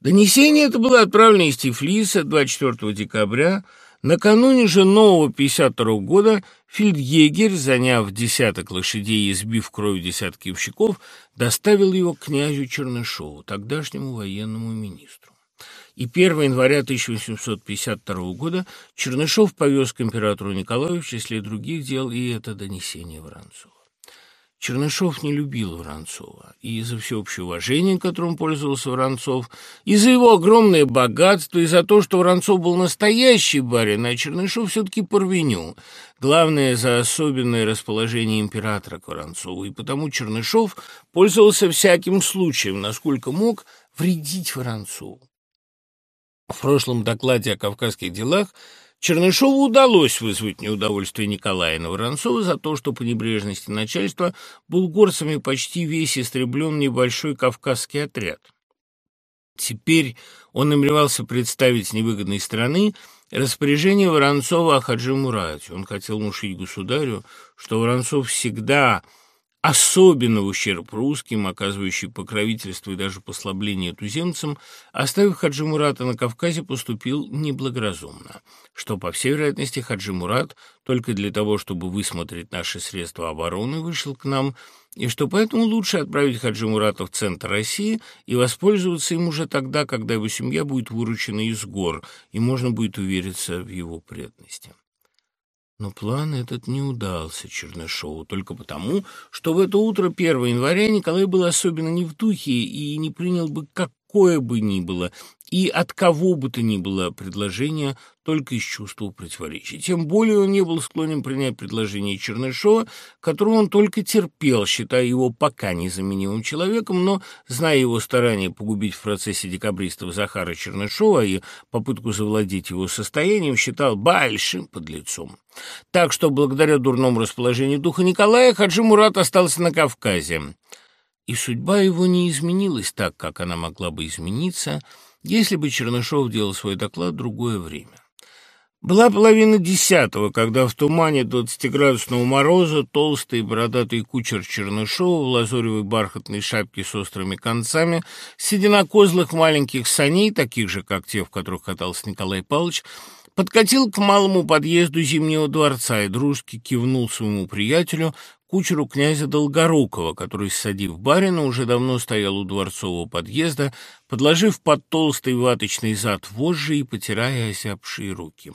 Донесение это было отправлено из Тифлиса 24 декабря. Накануне же нового 52 года фельдъегерь, заняв десяток лошадей и сбив кровью десятки явщиков, доставил его к князю Чернышову, тогдашнему военному министру. И 1 января 1852 года Чернышов повез к императору Николаю в числе других дел и это донесение Воронцова. Чернышов не любил Воронцова, и из-за всеобщего уважения, которым пользовался Воронцов, и за его огромное богатство, и за то, что Воронцов был настоящий барин, а Чернышов все-таки порвеню. Главное, за особенное расположение императора к Воронцову, и потому Чернышов пользовался всяким случаем, насколько мог, вредить Воронцову. В прошлом докладе о кавказских делах Чернышову удалось вызвать неудовольствие Николая Воронцова за то, что по небрежности начальства был горцами почти весь истреблен небольшой кавказский отряд. Теперь он намеревался представить с невыгодной стороны распоряжение Воронцова о Хаджи Мурате. Он хотел внушить государю, что Воронцов всегда особенно в ущерб русским, оказывающий покровительство и даже послабление туземцам, оставив Хаджи Мурата на Кавказе, поступил неблагоразумно, что, по всей вероятности, Хаджи Мурат только для того, чтобы высмотреть наши средства обороны, вышел к нам, и что поэтому лучше отправить Хаджи Мурата в центр России и воспользоваться им уже тогда, когда его семья будет выручена из гор, и можно будет увериться в его преданности. Но план этот не удался Чернышову только потому, что в это утро 1 января Николай был особенно не в духе и не принял бы какое бы ни было и от кого бы то ни было предложение только из чувства противоречий. Тем более он не был склонен принять предложение Чернышова, которого он только терпел, считая его пока незаменимым человеком, но, зная его старания погубить в процессе декабристов Захара Чернышова и попытку завладеть его состоянием, считал большим подлецом. Так что, благодаря дурному расположению духа Николая, Хаджи Мурат остался на Кавказе. И судьба его не изменилась так, как она могла бы измениться – если бы Чернышов делал свой доклад другое время. Была половина десятого, когда в тумане двадцатиградусного мороза толстый бородатый кучер Чернышова в лазоревой бархатной шапке с острыми концами, сидя на козлах маленьких саней, таких же, как те, в которых катался Николай Павлович, подкатил к малому подъезду Зимнего дворца и дружки кивнул своему приятелю, кучеру князя Долгорукова, который, садив барина, уже давно стоял у дворцового подъезда, подложив под толстый ваточный зад вожжи и потирая осяпшие руки.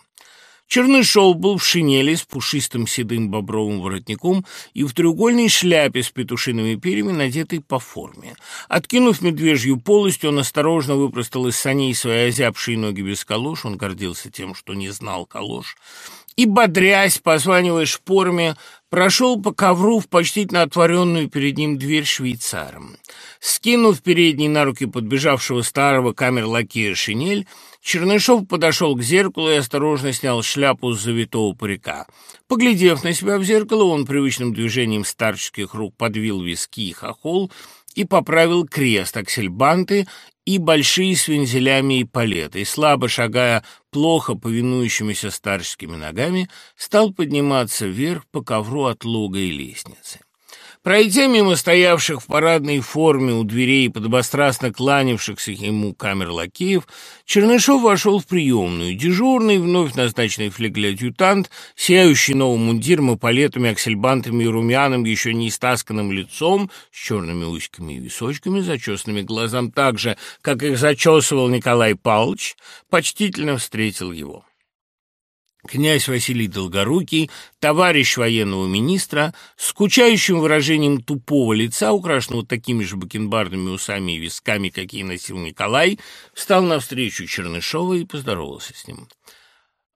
Чернышов был в шинели с пушистым седым бобровым воротником и в треугольной шляпе с петушиными перьями, надетой по форме. Откинув медвежью полость, он осторожно выпростал из саней свои озябшие ноги без калош, он гордился тем, что не знал калош, и, бодрясь, позванивая шпорами, прошел по ковру в почтительно отворенную перед ним дверь швейцаром. Скинув передний на руки подбежавшего старого камер-лакея шинель, Чернышов подошел к зеркалу и осторожно снял шляпу с завитого парика. Поглядев на себя в зеркало, он привычным движением старческих рук подвил виски и хохол и поправил крест, аксельбанты и большие с вензелями и палеты, и, слабо шагая плохо повинующимися старческими ногами, стал подниматься вверх по ковру от лога и лестницы. Пройдя мимо стоявших в парадной форме у дверей подобострастно кланявшихся ему камер лакеев, Чернышов вошел в приемную. Дежурный, вновь назначенный флегле-адъютант, сияющий новым мундиром и палетами, аксельбантами и румяным, еще не истасканным лицом, с черными усиками и височками, зачесанными глазам так же, как их зачесывал Николай Павлович, почтительно встретил его. Князь Василий Долгорукий, товарищ военного министра, с скучающим выражением тупого лица, украшенного такими же бакенбардными усами и висками, какие носил Николай, встал навстречу Чернышова и поздоровался с ним.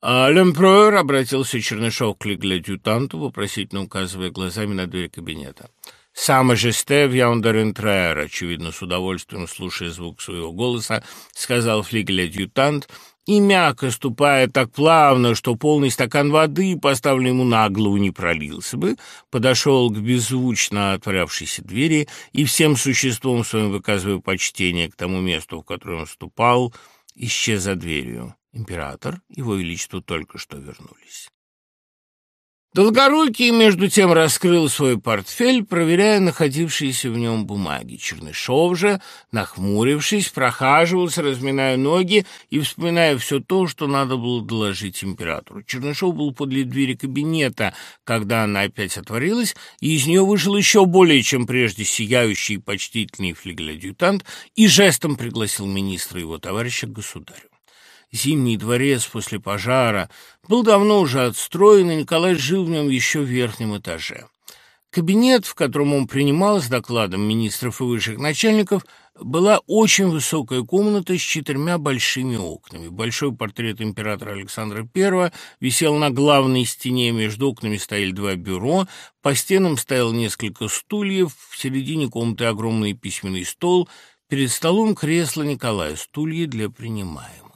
А «Лемпроер», — обратился Чернышов к леглядютанту, вопросительно указывая глазами на дверь кабинета. «Сам жесте вяундер интраер», очевидно, с удовольствием слушая звук своего голоса, сказал флигель-адъютант — и мягко ступая так плавно, что полный стакан воды, поставленный ему на голову, не пролился бы, подошел к беззвучно отворявшейся двери и всем существом своим выказывая почтение к тому месту, в которое он ступал, исчез за дверью. Император, его величество только что вернулись. Долгорукий, между тем, раскрыл свой портфель, проверяя находившиеся в нем бумаги. Чернышов же, нахмурившись, прохаживался, разминая ноги и вспоминая все то, что надо было доложить императору. Чернышов был подле двери кабинета, когда она опять отворилась, и из нее вышел еще более, чем прежде, сияющий и почтительный флигель-адъютант и жестом пригласил министра и его товарища к государю. Зимний дворец после пожара был давно уже отстроен, и Николай жил в нем еще в верхнем этаже. Кабинет, в котором он принимал с докладом министров и высших начальников, была очень высокая комната с четырьмя большими окнами. Большой портрет императора Александра I висел на главной стене, между окнами стояли два бюро, по стенам стояло несколько стульев, в середине комнаты огромный письменный стол, перед столом кресло Николая, стулья для принимаемых.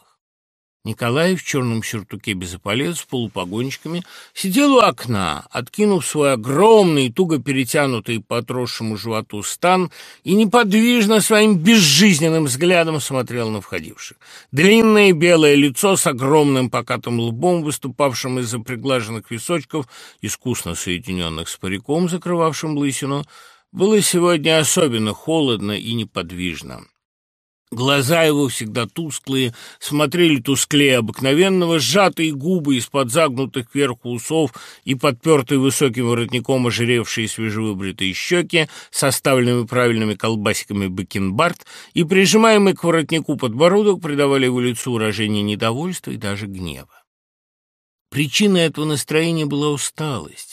Николай в черном сюртуке без эполет с полупогончиками сидел у окна, откинув свой огромный, туго перетянутый по отросшему животу стан и неподвижно своим безжизненным взглядом смотрел на входивших. Длинное белое лицо с огромным покатым лбом, выступавшим из-за приглаженных височков, искусно соединенных с париком, закрывавшим лысину, было сегодня особенно холодно и неподвижно. Глаза его всегда тусклые, смотрели тусклее обыкновенного, сжатые губы из-под загнутых кверху усов и подпертые высоким воротником ожиревшие свежевыбритые щеки, составленными правильными колбасиками бакенбард и прижимаемый к воротнику подбородок придавали его лицу выражение недовольства и даже гнева. Причиной этого настроения была усталость.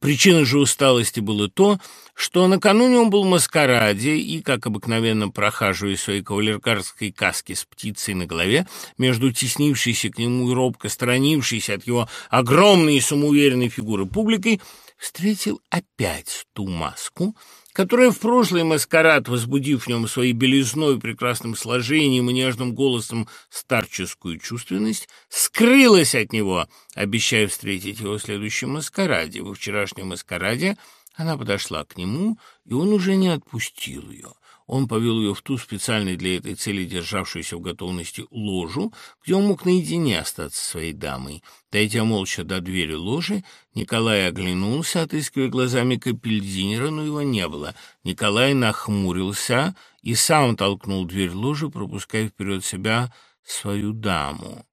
Причиной же усталости было то, что накануне он был в маскараде и, как обыкновенно прохаживая своей кавалергарской каске с птицей на голове, между теснившейся к нему и робко сторонившейся от его огромной и самоуверенной фигуры публикой, встретил опять ту маску, которая в прошлый маскарад, возбудив в нем своей белизной, прекрасным сложением и нежным голосом старческую чувственность, скрылась от него, обещая встретить его в следующем маскараде. Во вчерашнем маскараде она подошла к нему, и он уже не отпустил ее. Он повел ее в ту специальной для этой цели державшуюся в готовности ложу, где он мог наедине остаться своей дамой. Дойдя молча до двери ложи, Николай оглянулся, отыскивая глазами капельдинера, но его не было. Николай нахмурился и сам толкнул дверь ложи, пропуская вперед себя свою даму.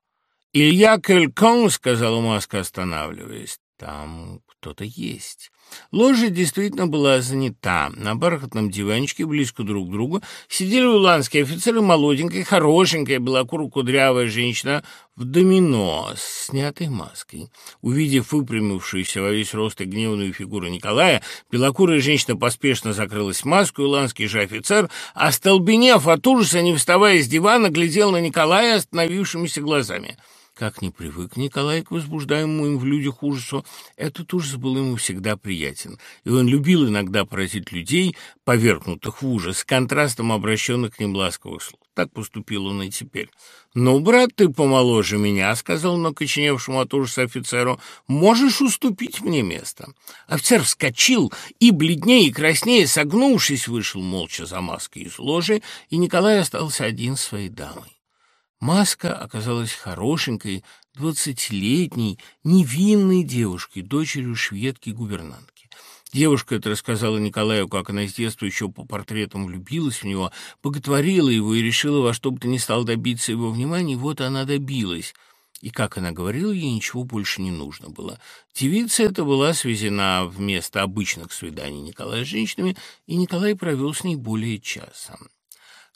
«Илья Келькон», — сказала Маска, останавливаясь, — «там кто-то есть». Ложа действительно была занята. На бархатном диванчике близко друг к другу сидели уланские офицеры, молоденькая, хорошенькая, белокуро-кудрявая женщина в домино с снятой маской. Увидев выпрямившуюся во весь рост и гневную фигуру Николая, белокурая женщина поспешно закрылась маской, уланский же офицер, остолбенев от ужаса, не вставая с дивана, глядел на Николая остановившимися глазами. Как не привык Николай к возбуждаемому им в людях ужасу, этот ужас был ему всегда приятен, и он любил иногда поразить людей, повергнутых в ужас, контрастом обращенных к ним ласковых слов. Так поступил он и теперь. «Ну, брат, ты помоложе меня», — сказал он окоченевшему от ужаса офицеру, — «можешь уступить мне место». Офицер вскочил и, бледнее и краснее, согнувшись, вышел молча за маской из ложи, и Николай остался один своей дамой. Маска оказалась хорошенькой, двадцатилетней, невинной девушкой, дочерью шведки-гувернантки. Девушка это рассказала Николаю, как она с детства еще по портретам влюбилась в него, боготворила его и решила во что бы то ни стало добиться его внимания, вот она добилась. И, как она говорила, ей ничего больше не нужно было. Девица эта была свезена вместо обычных свиданий Николая с женщинами, и Николай провел с ней более часа.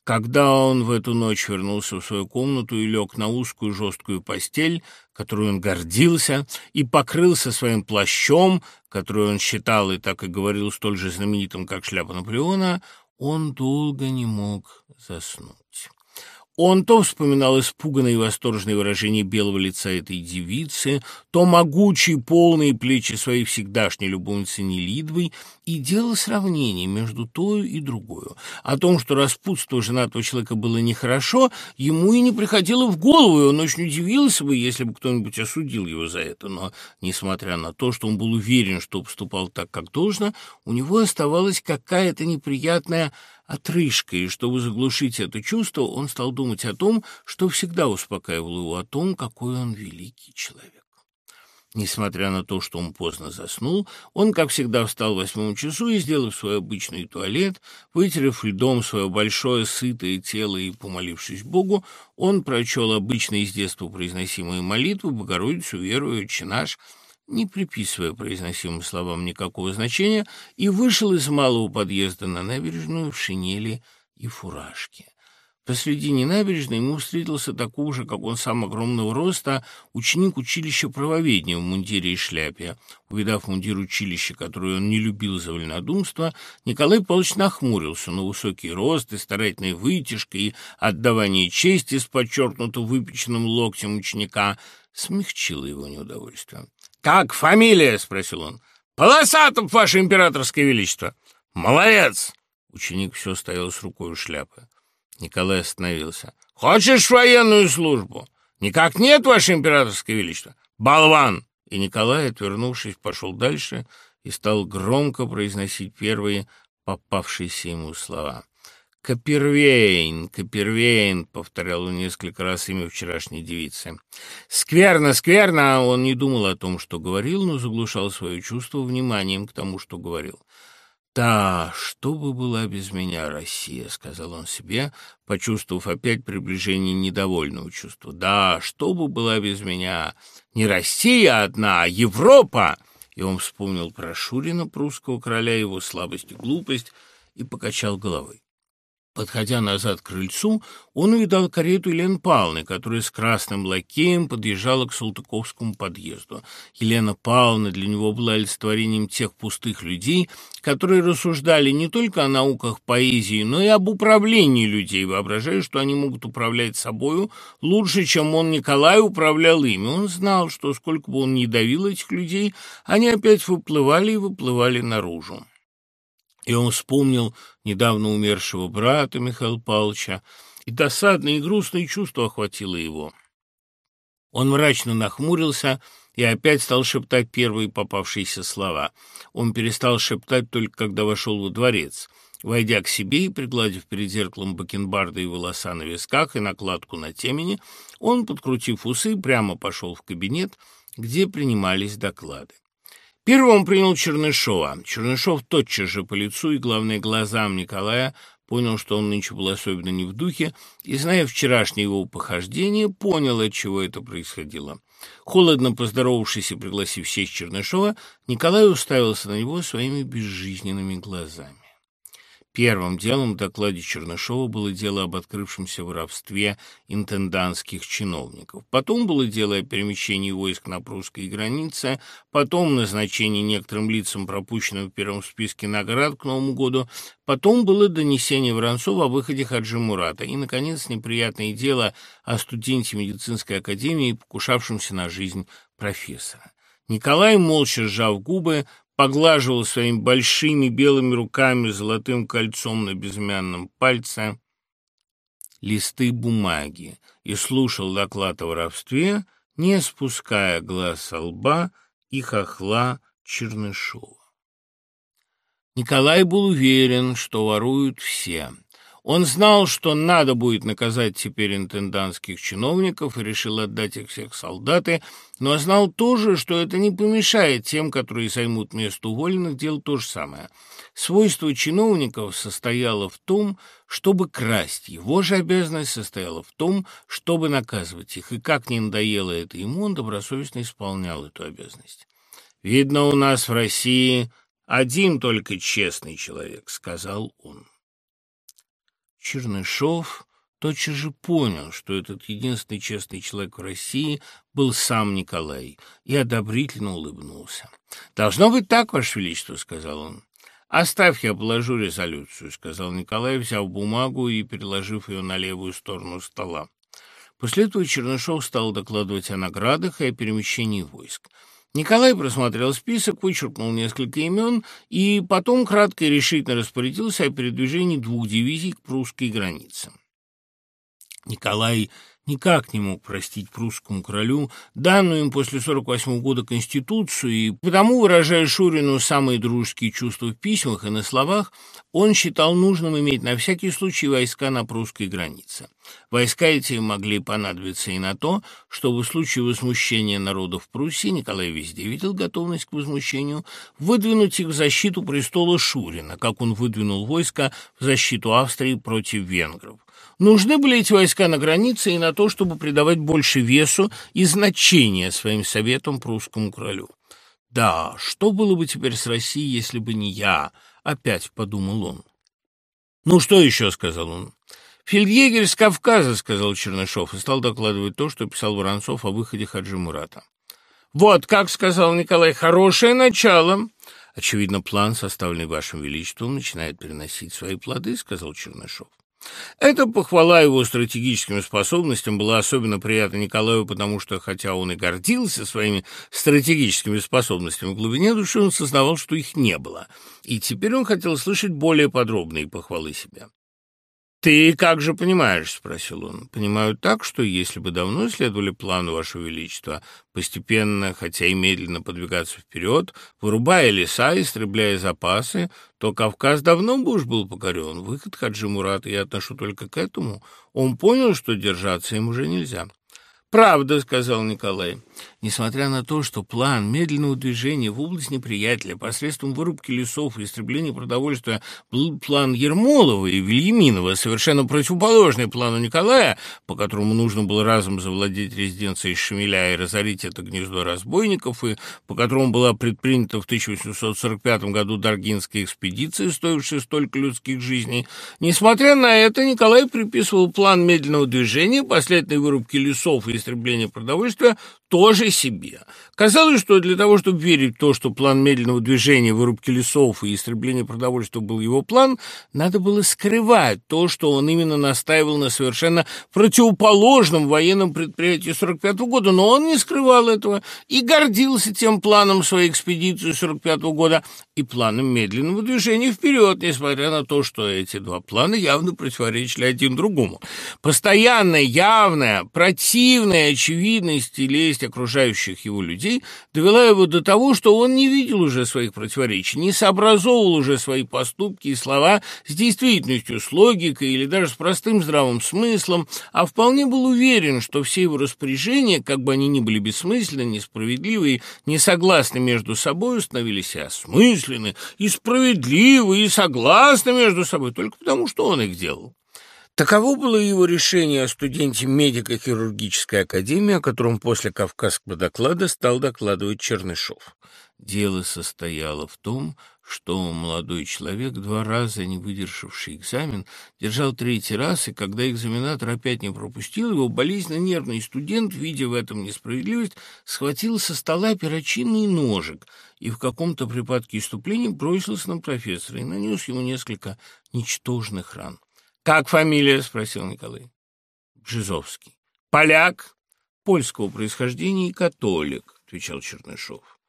Когда он в эту ночь вернулся в свою комнату и лег на узкую жесткую постель, которую он гордился, и покрылся своим плащом, который он считал и так и говорил столь же знаменитым, как шляпа Наполеона, он долго не мог заснуть. Он то вспоминал испуганное и восторженное выражение белого лица этой девицы, то могучие полные плечи своей всегдашней любовницы Нелидвой и делал сравнение между той и другой. О том, что распутство женатого человека было нехорошо, ему и не приходило в голову, и он очень удивился бы, если бы кто-нибудь осудил его за это. Но, несмотря на то, что он был уверен, что поступал так, как должно, у него оставалась какая-то неприятная отрыжка, и чтобы заглушить это чувство, он стал думать о том, что всегда успокаивало его о том, какой он великий человек. Несмотря на то, что он поздно заснул, он, как всегда, встал в восьмом часу и, сделав свой обычный туалет, вытерев льдом свое большое сытое тело и помолившись Богу, он прочел обычные с детства произносимые молитвы «Богородицу, верую, Отче наш», не приписывая произносимым словам никакого значения, и вышел из малого подъезда на набережную в шинели и фуражке. Посредине набережной ему встретился такого же, как он сам огромного роста, ученик училища правоведения в мундире и шляпе. Увидав мундир училища, который он не любил за вольнодумство, Николай Павлович нахмурился, но высокий рост и старательная вытяжка и отдавание чести с подчеркнуто выпеченным локтем ученика смягчило его неудовольствие. «Как фамилия?» — спросил он. «Полосатов, ваше императорское величество!» «Молодец!» Ученик все стоял с рукой у шляпы. Николай остановился. «Хочешь военную службу?» «Никак нет, ваше императорское величество!» «Болван!» И Николай, отвернувшись, пошел дальше и стал громко произносить первые попавшиеся ему слова. «Капервейн, Капервейн», — повторял он несколько раз имя вчерашней девицы. «Скверно, скверно!» Он не думал о том, что говорил, но заглушал свое чувство вниманием к тому, что говорил. «Да, что бы была без меня Россия», — сказал он себе, почувствовав опять приближение недовольного чувства. «Да, что бы была без меня не Россия одна, а Европа!» И он вспомнил про Шурина, прусского короля, его слабость и глупость, и покачал головой. Подходя назад к крыльцу, он увидал карету Елены Павловны, которая с красным лакеем подъезжала к Салтыковскому подъезду. Елена Павловна для него была олицетворением тех пустых людей, которые рассуждали не только о науках поэзии, но и об управлении людей, воображая, что они могут управлять собою лучше, чем он, Николай, управлял ими. Он знал, что сколько бы он ни давил этих людей, они опять выплывали и выплывали наружу. И он вспомнил недавно умершего брата Михаила Павловича, и досадное и грустное чувство охватило его. Он мрачно нахмурился и опять стал шептать первые попавшиеся слова. Он перестал шептать только когда вошел во дворец. Войдя к себе и пригладив перед зеркалом бакенбарды и волоса на висках и накладку на темени, он, подкрутив усы, прямо пошел в кабинет, где принимались доклады. Первым принял Чернышова. Чернышов тотчас же по лицу и, главное, глазам Николая понял, что он нынче был особенно не в духе, и, зная вчерашнее его похождение, понял, от чего это происходило. Холодно поздоровавшись и пригласив сесть Чернышова, Николай уставился на него своими безжизненными глазами. Первым делом в докладе Чернышова было дело об открывшемся воровстве интендантских чиновников. Потом было дело о перемещении войск на прусской границе, потом назначение некоторым лицам, пропущенным в первом списке наград к Новому году, потом было донесение Воронцова о выходе Хаджи Мурата и, наконец, неприятное дело о студенте медицинской академии, покушавшемся на жизнь профессора. Николай, молча сжав губы, поглаживал своими большими белыми руками золотым кольцом на безымянном пальце листы бумаги и слушал доклад о воровстве, не спуская глаз со лба и хохла Чернышова. Николай был уверен, что воруют все. Он знал, что надо будет наказать теперь интендантских чиновников и решил отдать их всех солдаты, но знал тоже, что это не помешает тем, которые займут место уволенных, делать то же самое. Свойство чиновников состояло в том, чтобы красть, его же обязанность состояла в том, чтобы наказывать их, и как не надоело это ему, он добросовестно исполнял эту обязанность. «Видно, у нас в России один только честный человек», — сказал он. Чернышов тотчас же понял, что этот единственный честный человек в России был сам Николай, и одобрительно улыбнулся. «Должно быть так, Ваше Величество», — сказал он. «Оставь, я положу резолюцию», — сказал Николай, взяв бумагу и переложив ее на левую сторону стола. После этого Чернышов стал докладывать о наградах и о перемещении войск. Николай просмотрел список, вычеркнул несколько имен и потом кратко и решительно распорядился о передвижении двух дивизий к прусской границе. Николай никак не мог простить прусскому королю данную им после 48 года Конституцию, и потому, выражая Шурину самые дружеские чувства в письмах и на словах, он считал нужным иметь на всякий случай войска на прусской границе. Войска эти могли понадобиться и на то, чтобы в случае возмущения народов Пруссии Николай везде видел готовность к возмущению, выдвинуть их в защиту престола Шурина, как он выдвинул войска в защиту Австрии против венгров. Нужны были эти войска на границе и на то, чтобы придавать больше весу и значения своим советам прусскому королю. «Да, что было бы теперь с Россией, если бы не я?» — опять подумал он. «Ну, что еще?» — сказал он. «Фельдъегерь с Кавказа», — сказал Чернышов, и стал докладывать то, что писал Воронцов о выходе Хаджи Мурата. «Вот как», — сказал Николай, — «хорошее начало». «Очевидно, план, составленный Вашим Величеством, начинает переносить свои плоды», — сказал Чернышов. Эта похвала его стратегическим способностям была особенно приятна Николаю, потому что, хотя он и гордился своими стратегическими способностями в глубине души, он сознавал, что их не было. И теперь он хотел слышать более подробные похвалы себя. «Ты как же понимаешь?» — спросил он. «Понимаю так, что если бы давно следовали плану Вашего Величества, постепенно, хотя и медленно подвигаться вперед, вырубая леса, истребляя запасы, то Кавказ давно бы уж был покорен. Выход Хаджи Мурата я отношу только к этому. Он понял, что держаться им уже нельзя». «Правда», — сказал Николай. Несмотря на то, что план медленного движения в область неприятеля посредством вырубки лесов и истребления продовольствия был план Ермолова и Вильяминова, совершенно противоположный плану Николая, по которому нужно было разом завладеть резиденцией Шамиля и разорить это гнездо разбойников, и по которому была предпринята в 1845 году Даргинская экспедиция, стоившая столько людских жизней. Несмотря на это, Николай приписывал план медленного движения, последней вырубки лесов и истребления продовольствия тоже себе. Казалось, что для того, чтобы верить в то, что план медленного движения, вырубки лесов и истребления продовольствия был его план, надо было скрывать то, что он именно настаивал на совершенно противоположном военном предприятии 45 -го года, но он не скрывал этого и гордился тем планом своей экспедиции 45 -го года и планом медленного движения вперед, несмотря на то, что эти два плана явно противоречили один другому. Постоянная, явная, противная очевидность и лесть ненависть окружающих его людей довела его до того, что он не видел уже своих противоречий, не сообразовывал уже свои поступки и слова с действительностью, с логикой или даже с простым здравым смыслом, а вполне был уверен, что все его распоряжения, как бы они ни были бессмысленны, несправедливы и не согласны между собой, становились и осмысленны, и справедливы, и согласны между собой, только потому, что он их делал. Таково было его решение о студенте медико-хирургической академии, о котором после Кавказского доклада стал докладывать Чернышов. Дело состояло в том, что молодой человек, два раза не выдержавший экзамен, держал третий раз, и когда экзаменатор опять не пропустил его, болезненно нервный студент, видя в этом несправедливость, схватил со стола перочинный ножик и в каком-то припадке иступления бросился на профессора и нанес ему несколько ничтожных ран. «Как фамилия?» — спросил Николай. «Бжизовский». «Поляк?» «Польского происхождения и католик», — отвечал Чернышов.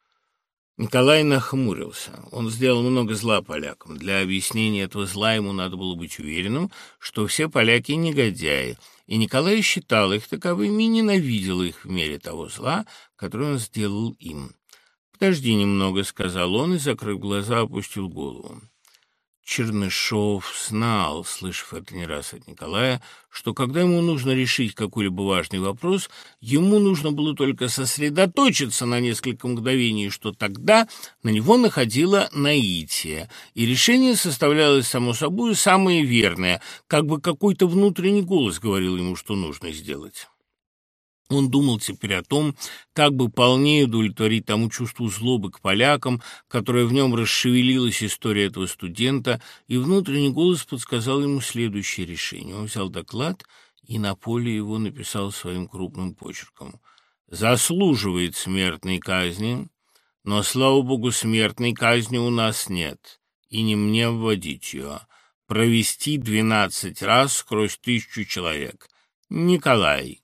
Николай нахмурился. Он сделал много зла полякам. Для объяснения этого зла ему надо было быть уверенным, что все поляки негодяи, и Николай считал их таковыми и ненавидел их в мере того зла, которое он сделал им. «Подожди немного», — сказал он и, закрыв глаза, опустил голову. Чернышов знал, слышав это не раз от Николая, что когда ему нужно решить какой-либо важный вопрос, ему нужно было только сосредоточиться на несколько мгновений, что тогда на него находило наитие, и решение составлялось, само собой, самое верное, как бы какой-то внутренний голос говорил ему, что нужно сделать. Он думал теперь о том, как бы полнее удовлетворить тому чувству злобы к полякам, которое в нем расшевелилась история этого студента, и внутренний голос подсказал ему следующее решение. Он взял доклад и на поле его написал своим крупным почерком. «Заслуживает смертной казни, но, слава богу, смертной казни у нас нет, и не мне вводить ее. Провести двенадцать раз сквозь тысячу человек. Николай»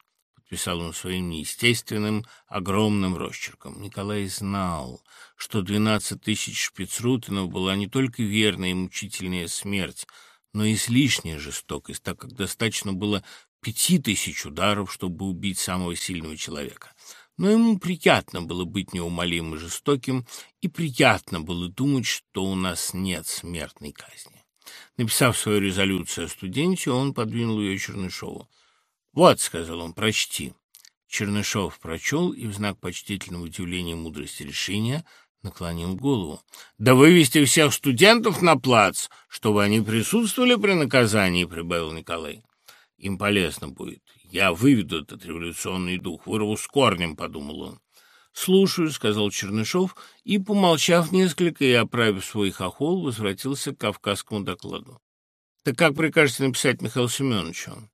писал он своим неестественным, огромным росчерком. Николай знал, что двенадцать тысяч шпицрутенов была не только верная и мучительная смерть, но и излишняя жестокость, так как достаточно было пяти тысяч ударов, чтобы убить самого сильного человека. Но ему приятно было быть неумолимо жестоким, и приятно было думать, что у нас нет смертной казни. Написав свою резолюцию о студенте, он подвинул ее Чернышову. «Вот», — сказал он, — «прочти». Чернышов прочел и в знак почтительного удивления мудрости решения наклонил голову. «Да вывести всех студентов на плац, чтобы они присутствовали при наказании», — прибавил Николай. «Им полезно будет. Я выведу этот революционный дух, вырву с корнем», — подумал он. «Слушаю», — сказал Чернышов, и, помолчав несколько и оправив свой хохол, возвратился к кавказскому докладу. «Так как прикажете написать Михаилу Семеновичу?»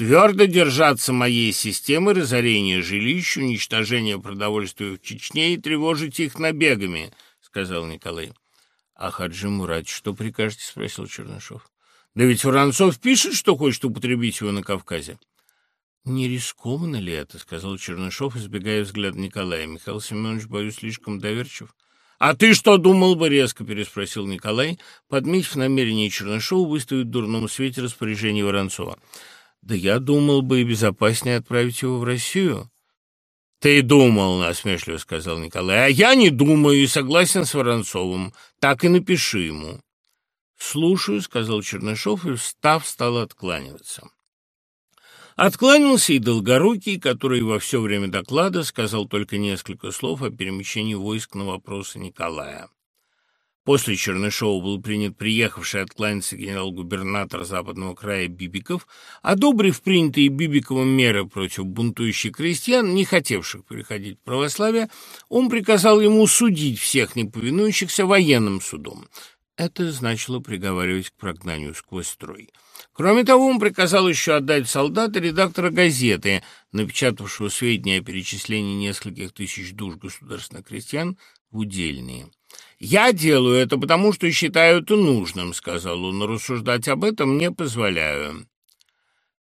«Твердо держаться моей системы разорения жилищ, уничтожения продовольствия в Чечне и тревожить их набегами», — сказал Николай. «А Хаджи Мурат, что прикажете?» — спросил Чернышов. «Да ведь Воронцов пишет, что хочет употребить его на Кавказе». «Не рискованно ли это?» — сказал Чернышов, избегая взгляда Николая. «Михаил Семенович, боюсь, слишком доверчив». «А ты что думал бы?» — резко переспросил Николай, подметив намерение Чернышова выставить в дурном свете распоряжение Воронцова. «Да я думал бы и безопаснее отправить его в Россию». «Ты думал», — насмешливо сказал Николай, — «а я не думаю и согласен с Воронцовым. Так и напиши ему». «Слушаю», — сказал Чернышов и, встав, стал откланиваться. Откланялся и Долгорукий, который во все время доклада сказал только несколько слов о перемещении войск на вопросы Николая. После Чернышова был принят приехавший откланяться генерал-губернатор западного края Бибиков, одобрив принятые Бибиковым меры против бунтующих крестьян, не хотевших переходить в православие, он приказал ему судить всех неповинующихся военным судом. Это значило приговаривать к прогнанию сквозь строй. Кроме того, он приказал еще отдать солдата редактора газеты, напечатавшего сведения о перечислении нескольких тысяч душ государственных крестьян в удельные. «Я делаю это, потому что считаю это нужным», — сказал он, — «но рассуждать об этом не позволяю».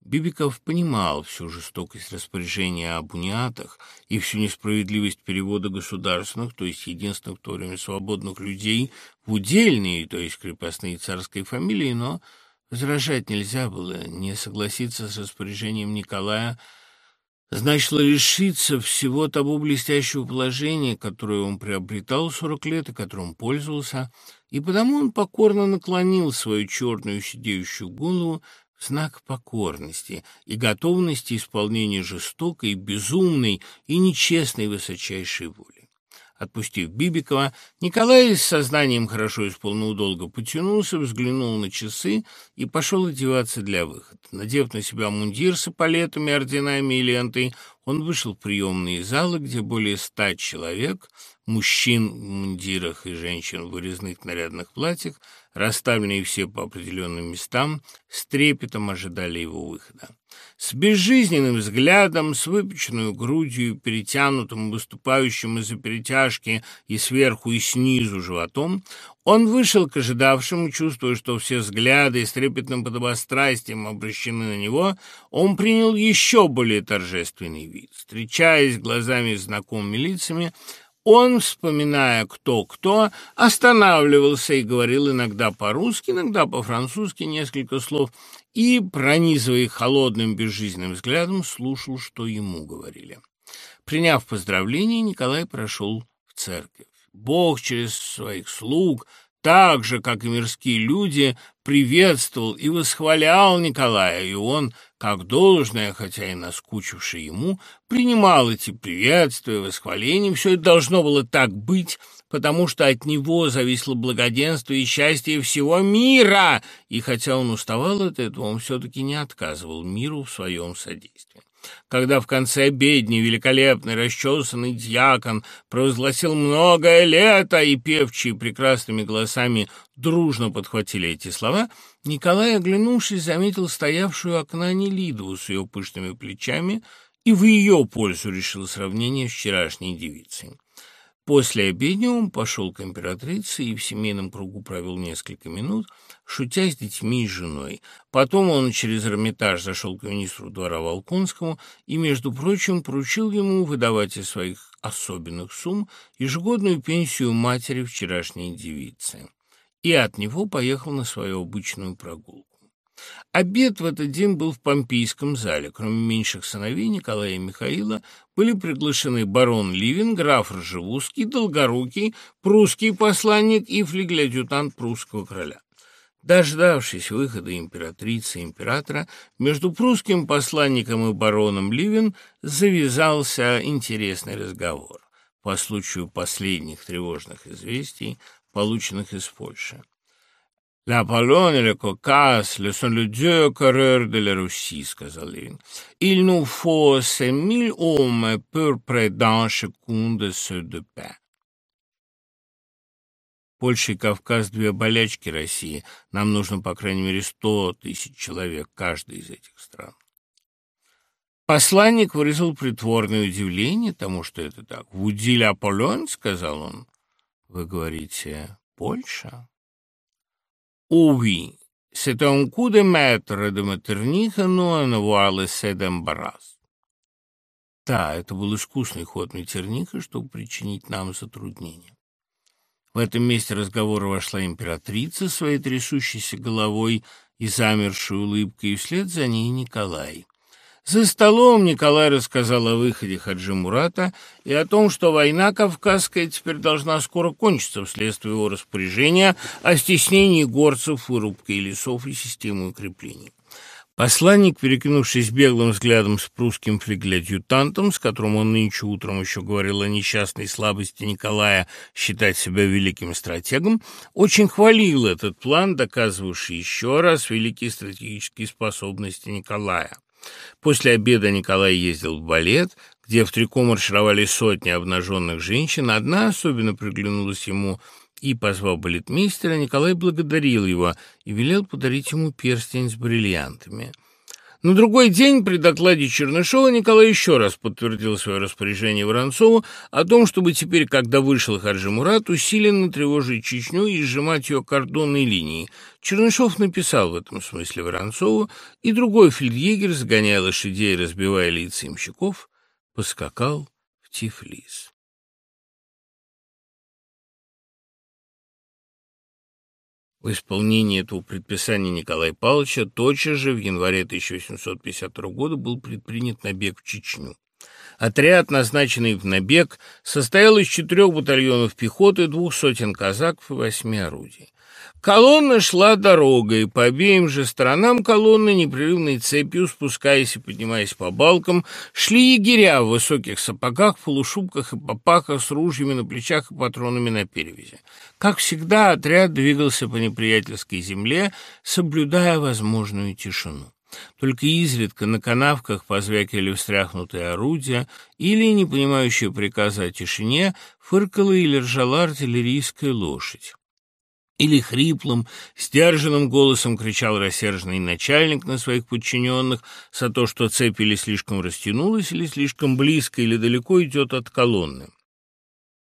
Бибиков понимал всю жестокость распоряжения об униатах и всю несправедливость перевода государственных, то есть единственных в то время свободных людей, в удельные, то есть крепостные царской фамилии, но Возражать нельзя было, не согласиться с распоряжением Николая значило лишиться всего того блестящего положения, которое он приобретал сорок лет и которым пользовался, и потому он покорно наклонил свою черную сидеющую голову в знак покорности и готовности исполнения жестокой, безумной и нечестной высочайшей воли. Отпустив Бибикова, Николай с сознанием хорошо исполнил долго потянулся, взглянул на часы и пошел одеваться для выхода. Надев на себя мундир с эполетами, орденами и лентой, он вышел в приемные залы, где более ста человек, мужчин в мундирах и женщин в вырезных нарядных платьях, расставленные все по определенным местам, с трепетом ожидали его выхода. С безжизненным взглядом, с выпеченной грудью, перетянутым, выступающим из-за перетяжки и сверху, и снизу животом, он вышел к ожидавшему, чувствуя, что все взгляды с трепетным подобострастием обращены на него, он принял еще более торжественный вид. Встречаясь глазами с знакомыми лицами, он, вспоминая кто-кто, останавливался и говорил иногда по-русски, иногда по-французски несколько слов, и, пронизывая их холодным безжизненным взглядом, слушал, что ему говорили. Приняв поздравления, Николай прошел в церковь. Бог через своих слуг так же, как и мирские люди, приветствовал и восхвалял Николая, и он, как должное, хотя и наскучивший ему, принимал эти приветствия, восхваления. Все это должно было так быть, потому что от него зависло благоденствие и счастье всего мира, и хотя он уставал от этого, он все-таки не отказывал миру в своем содействии когда в конце обедни великолепный расчесанный дьякон провозгласил многое лето, и певчие прекрасными голосами дружно подхватили эти слова, Николай, оглянувшись, заметил стоявшую у окна Нелидову с ее пышными плечами и в ее пользу решил сравнение с вчерашней девицей. После обедни он пошел к императрице и в семейном кругу провел несколько минут, шутя с детьми и женой. Потом он через Эрмитаж зашел к министру двора Волконскому и, между прочим, поручил ему выдавать из своих особенных сумм ежегодную пенсию матери вчерашней девицы. И от него поехал на свою обычную прогулку. Обед в этот день был в Помпейском зале. Кроме меньших сыновей Николая и Михаила были приглашены барон Ливин, граф Ржевузский, Долгорукий, прусский посланник и флигель-адъютант прусского короля. Дождавшись выхода императрицы и императора, между прусским посланником и бароном Ливин завязался интересный разговор по случаю последних тревожных известий, полученных из Польши. «La Pologne et le Caucase sont les deux coureurs de la Russie», — сказал Ленин. «Il nous faut ces mille hommes pour prendre chacun de pays». Польша и Кавказ — две болячки России. Нам нужно, по крайней мере, сто тысяч человек каждой из этих стран. Посланник выразил притворное удивление тому, что это так. «Вудиль Аполлон», — сказал он. «Вы говорите, Польша?» «Уви, c'est un coup de maître de Меттерниха, но он вуалесе d'embarras». Да, это был искусный ход Меттерниха, чтобы причинить нам затруднения. В этом месте разговора вошла императрица своей трясущейся головой и замершей улыбкой, и вслед за ней Николай. За столом Николай рассказал о выходе Хаджи Мурата и о том, что война Кавказская теперь должна скоро кончиться вследствие его распоряжения о стеснении горцев, вырубкой лесов и системы укреплений. Посланник, перекинувшись беглым взглядом с прусским флигель-адъютантом, с которым он нынче утром еще говорил о несчастной слабости Николая считать себя великим стратегом, очень хвалил этот план, доказывавший еще раз великие стратегические способности Николая. После обеда Николай ездил в балет, где в трико маршировали сотни обнаженных женщин. Одна особенно приглянулась ему и, позвав балетмейстера, Николай благодарил его и велел подарить ему перстень с бриллиантами. На другой день при докладе Чернышова Николай еще раз подтвердил свое распоряжение Воронцову о том, чтобы теперь, когда вышел Хаджи Мурат, усиленно тревожить Чечню и сжимать ее кордонной линией. Чернышов написал в этом смысле Воронцову, и другой фельдъегер, загоняя лошадей разбивая лица имщиков, поскакал в Тифлис. В исполнении этого предписания Николая Павловича тотчас же в январе 1852 года был предпринят набег в Чечню. Отряд, назначенный в набег, состоял из четырех батальонов пехоты, двух сотен казаков и восьми орудий. Колонна шла дорогой, по обеим же сторонам колонны, непрерывной цепью, спускаясь и поднимаясь по балкам, шли егеря в высоких сапогах, полушубках и попахах с ружьями на плечах и патронами на перевязи. Как всегда, отряд двигался по неприятельской земле, соблюдая возможную тишину. Только изредка на канавках позвякивали встряхнутые орудия или, не понимающие приказа о тишине, фыркала или ржала артиллерийская лошадь. Или хриплым, стерженным голосом кричал рассерженный начальник на своих подчиненных за то, что цепь или слишком растянулась, или слишком близко или далеко идет от колонны.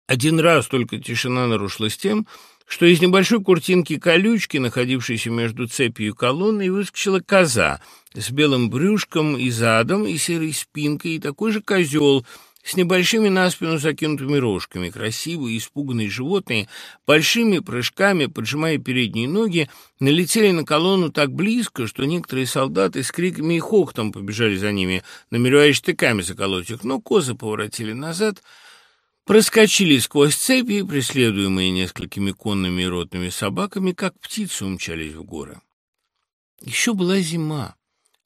Один раз только тишина нарушилась тем, что из небольшой куртинки колючки, находившейся между цепью и колонной, выскочила коза с белым брюшком и задом, и серой спинкой, и такой же козел — с небольшими на спину закинутыми рожками, красивые, испуганные животные, большими прыжками, поджимая передние ноги, налетели на колонну так близко, что некоторые солдаты с криками и хохтом побежали за ними, намереваясь штыками заколоть их, но козы поворотили назад, проскочили сквозь цепи, преследуемые несколькими конными и ротными собаками, как птицы умчались в горы. Еще была зима.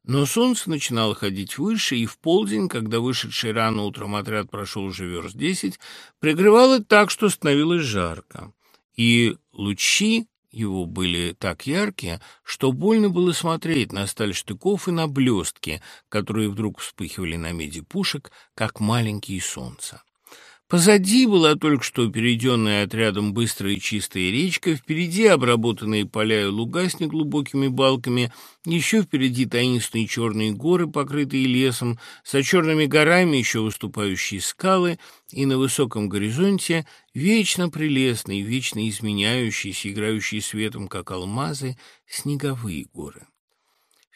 Но солнце начинало ходить выше, и в полдень, когда вышедший рано утром отряд прошел уже верст десять, пригревало так, что становилось жарко. И лучи его были так яркие, что больно было смотреть на сталь штыков и на блестки, которые вдруг вспыхивали на меди пушек, как маленькие солнца. Позади была только что перейденная отрядом быстрая чистая речка, впереди обработанные поля и луга с неглубокими балками, еще впереди таинственные черные горы, покрытые лесом, со черными горами еще выступающие скалы, и на высоком горизонте вечно прелестные, вечно изменяющиеся, играющие светом, как алмазы, снеговые горы.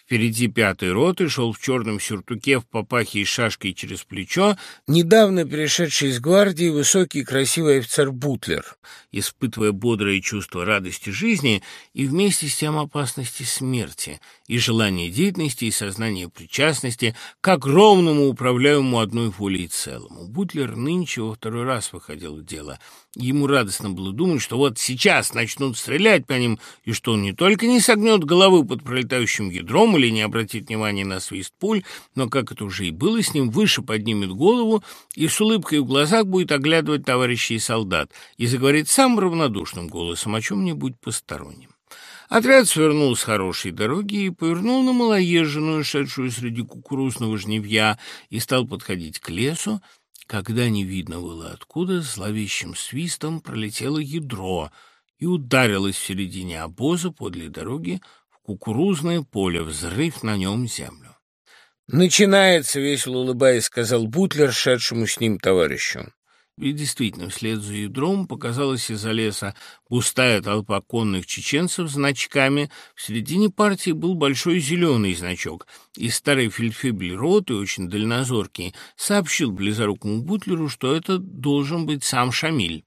Впереди пятой роты шел в черном сюртуке, в папахе и шашкой через плечо, недавно перешедший из гвардии высокий красивый офицер Бутлер, испытывая бодрое чувство радости жизни и вместе с тем опасности смерти, и желание деятельности, и сознание причастности к огромному управляемому одной волей целому. Бутлер нынче во второй раз выходил в дело. Ему радостно было думать, что вот сейчас начнут стрелять по ним, и что он не только не согнет головы под пролетающим ядром или не обратит внимания на свист пуль, но, как это уже и было с ним, выше поднимет голову и с улыбкой в глазах будет оглядывать товарищей и солдат и заговорит самым равнодушным голосом о чем-нибудь постороннем. Отряд свернул с хорошей дороги и повернул на малоезженную, шедшую среди кукурузного жневья, и стал подходить к лесу, когда не видно было откуда, зловещим свистом пролетело ядро и ударилось в середине обоза подле дороги кукурузное поле, взрыв на нем землю. «Начинается, — весело улыбаясь, — сказал Бутлер, шедшему с ним товарищу. И действительно, вслед за ядром показалась из-за леса густая толпа конных чеченцев с значками. В середине партии был большой зеленый значок, и старый фельдфебель роты, очень дальнозоркий, сообщил близорукому Бутлеру, что это должен быть сам Шамиль.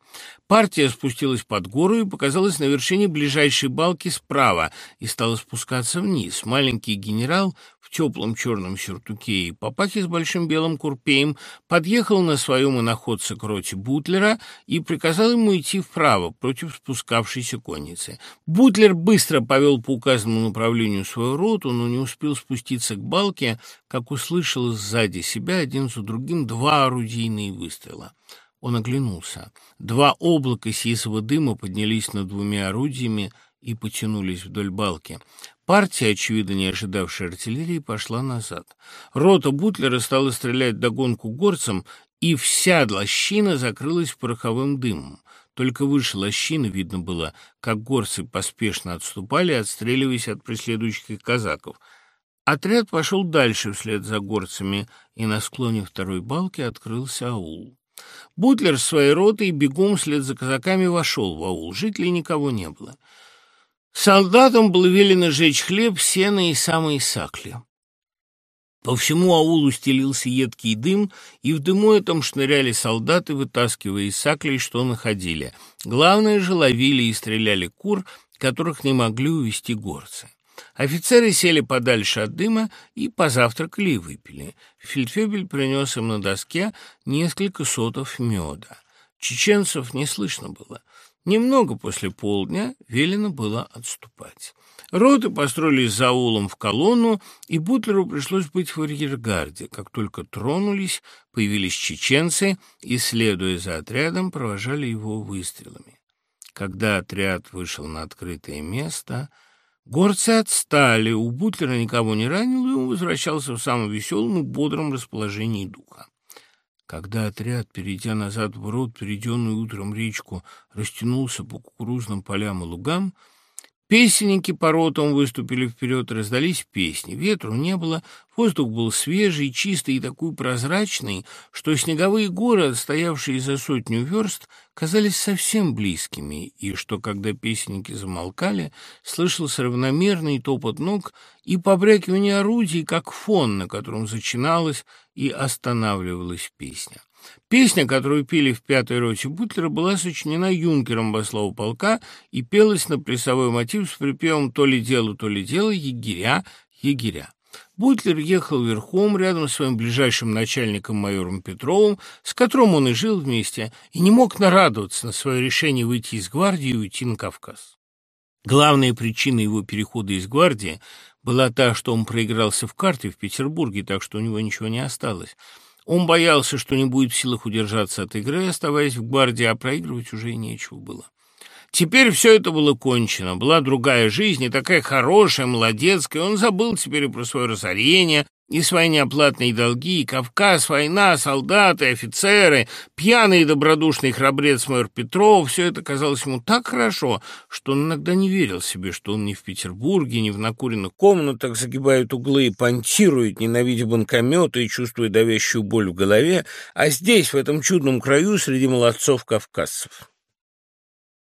Партия спустилась под гору и показалась на вершине ближайшей балки справа и стала спускаться вниз. Маленький генерал теплом черном сюртуке и папахе с большим белым курпеем, подъехал на своем иноходце к роте Бутлера и приказал ему идти вправо, против спускавшейся конницы. Бутлер быстро повел по указанному направлению свою роту, но не успел спуститься к балке, как услышал сзади себя один за другим два орудийные выстрела. Он оглянулся. Два облака сизого дыма поднялись над двумя орудиями и потянулись вдоль балки. Партия, очевидно, не ожидавшая артиллерии, пошла назад. Рота Бутлера стала стрелять догонку горцам, и вся лощина закрылась пороховым дымом. Только выше лощины видно было, как горцы поспешно отступали, отстреливаясь от преследующих их казаков. Отряд пошел дальше вслед за горцами, и на склоне второй балки открылся аул. Бутлер с своей ротой бегом вслед за казаками вошел в аул. Жителей никого не было. Солдатам было велено жечь хлеб, сено и самые сакли. По всему аулу стелился едкий дым, и в дыму этом шныряли солдаты, вытаскивая из саклей, что находили. Главное же, ловили и стреляли кур, которых не могли увести горцы. Офицеры сели подальше от дыма и позавтракали и выпили. Фельдфебель принес им на доске несколько сотов меда. Чеченцев не слышно было. Немного после полдня велено было отступать. Роты построились за аулом в колонну, и Бутлеру пришлось быть в арьергарде. Как только тронулись, появились чеченцы и, следуя за отрядом, провожали его выстрелами. Когда отряд вышел на открытое место, горцы отстали, у Бутлера никого не ранило, и он возвращался в самом веселом и бодром расположении духа. Когда отряд, перейдя назад в рот, перейденную утром речку, растянулся по кукурузным полям и лугам, песенники по ротам выступили вперед, раздались песни. Ветру не было, воздух был свежий, чистый и такой прозрачный, что снеговые горы, отстоявшие за сотню верст, казались совсем близкими, и что, когда песенники замолкали, слышался равномерный топот ног и побрякивание орудий, как фон, на котором зачиналась и останавливалась песня. Песня, которую пели в пятой роте Бутлера, была сочинена юнкером Баслова полка и пелась на прессовой мотив с припевом «То ли дело, то ли дело, егеря, егеря». Бутлер ехал верхом рядом с своим ближайшим начальником майором Петровым, с которым он и жил вместе, и не мог нарадоваться на свое решение выйти из гвардии и уйти на Кавказ. Главная причина его перехода из гвардии была та, что он проигрался в карты в Петербурге, так что у него ничего не осталось. Он боялся, что не будет в силах удержаться от игры, оставаясь в гвардии, а проигрывать уже и нечего было. Теперь все это было кончено. Была другая жизнь, и такая хорошая, молодецкая. Он забыл теперь про свое разорение, и свои неоплатные долги, и Кавказ, война, солдаты, офицеры, пьяный и добродушный храбрец майор Петров. Все это казалось ему так хорошо, что он иногда не верил себе, что он не в Петербурге, не в накуренных комнатах загибает углы, понтирует, ненавидя банкометы и чувствует давящую боль в голове, а здесь, в этом чудном краю, среди молодцов-кавказцев.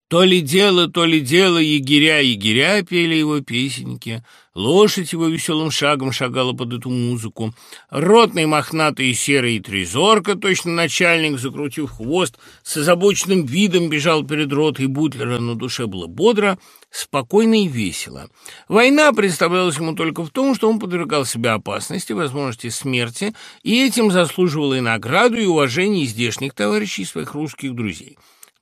То ли дело, то ли дело, егеря, егеря пели его песенки, лошадь его веселым шагом шагала под эту музыку, ротный мохнатый серый трезорка, точно начальник, закрутив хвост, с озабоченным видом бежал перед ротой Бутлера, на душе было бодро, спокойно и весело. Война представлялась ему только в том, что он подвергал себя опасности, возможности смерти, и этим заслуживал и награду, и уважение здешних товарищей, своих русских друзей.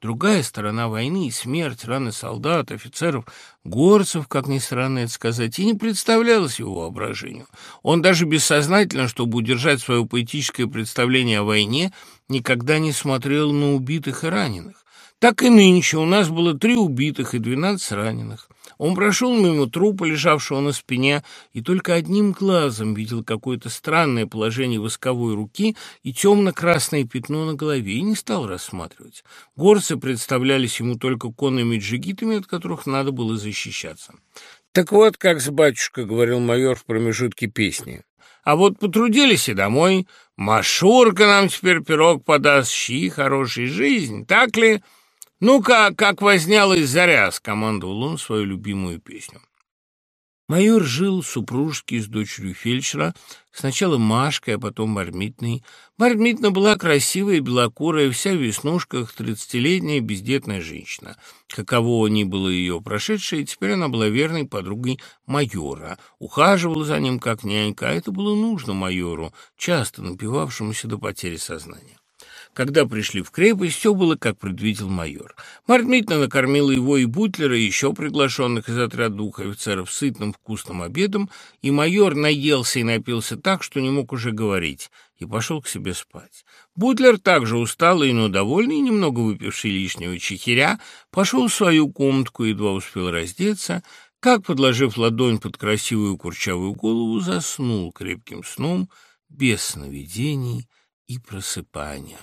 Другая сторона войны, смерть, раны солдат, офицеров, горцев, как ни странно это сказать, и не представлялась его воображению. Он даже бессознательно, чтобы удержать свое поэтическое представление о войне, никогда не смотрел на убитых и раненых. Так и нынче у нас было три убитых и двенадцать раненых. Он прошел мимо трупа, лежавшего на спине, и только одним глазом видел какое-то странное положение восковой руки и темно-красное пятно на голове, и не стал рассматривать. Горцы представлялись ему только конными джигитами, от которых надо было защищаться. «Так вот, как с батюшкой», — говорил майор в промежутке песни. «А вот потрудились и домой. Машурка нам теперь пирог подаст, щи, хорошей жизнь, так ли?» «Ну-ка, как вознялась заря!» — скомандовал он свою любимую песню. Майор жил супружески с дочерью фельдшера, сначала Машкой, а потом Мармитной. Мармитна была красивая, белокурая, вся в веснушках, тридцатилетняя бездетная женщина. Каково ни было ее прошедшее, теперь она была верной подругой майора, ухаживала за ним как нянька, а это было нужно майору, часто напивавшемуся до потери сознания. Когда пришли в крепость, все было, как предвидел майор. Март накормила его и Бутлера, и еще приглашенных из отряда двух офицеров сытным вкусным обедом, и майор наелся и напился так, что не мог уже говорить, и пошел к себе спать. Бутлер, также усталый, но довольный, немного выпивший лишнего чехиря, пошел в свою комнатку, едва успел раздеться, как, подложив ладонь под красивую курчавую голову, заснул крепким сном, без сновидений и просыпания.